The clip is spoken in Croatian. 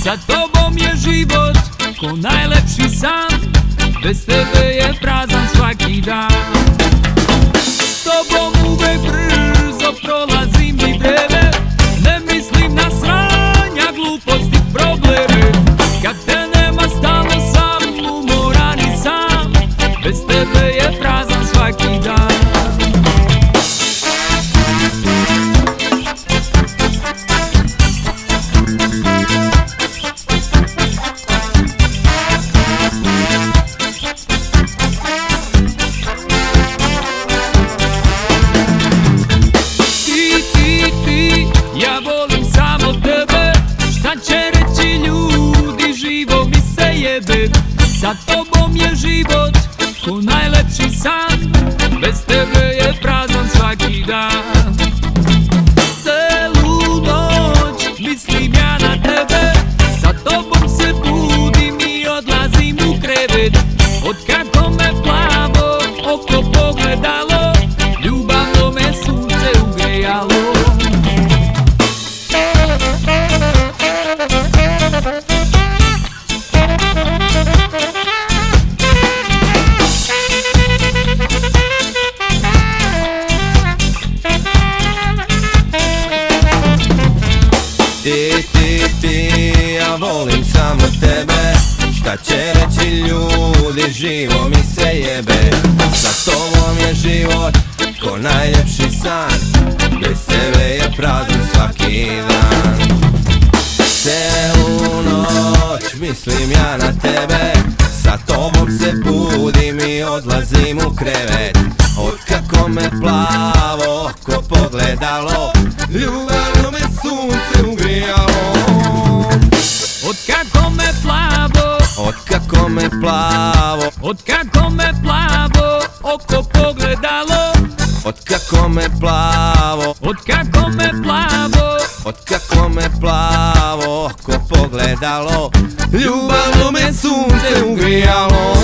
Sa tobom je život ko najlepši san. Bez tebe je Sa tobom je život ko najlepši san. Bez tebe je prazan svaki dan. Celu noć mislim ja na tebe. Sa tobom se budim i odlazim u krevet Ti, ti, ti, ja volim samo tebe. Šta će reći ljudi, živo mi se jebe. Sa tobom je život ko najljepši san. Bez tebe je prazan svaki dan. Celu noć mislim ja na tebe. Sa tobom se budim i odlazim u krevet. Od kako me plavo oko pogledalo Ljubavno oko pogledalo. Od kako me plavo. Od kako me plavo, Od kako me plavo oko pogledalo. Ljubavno me sunce ugrijalo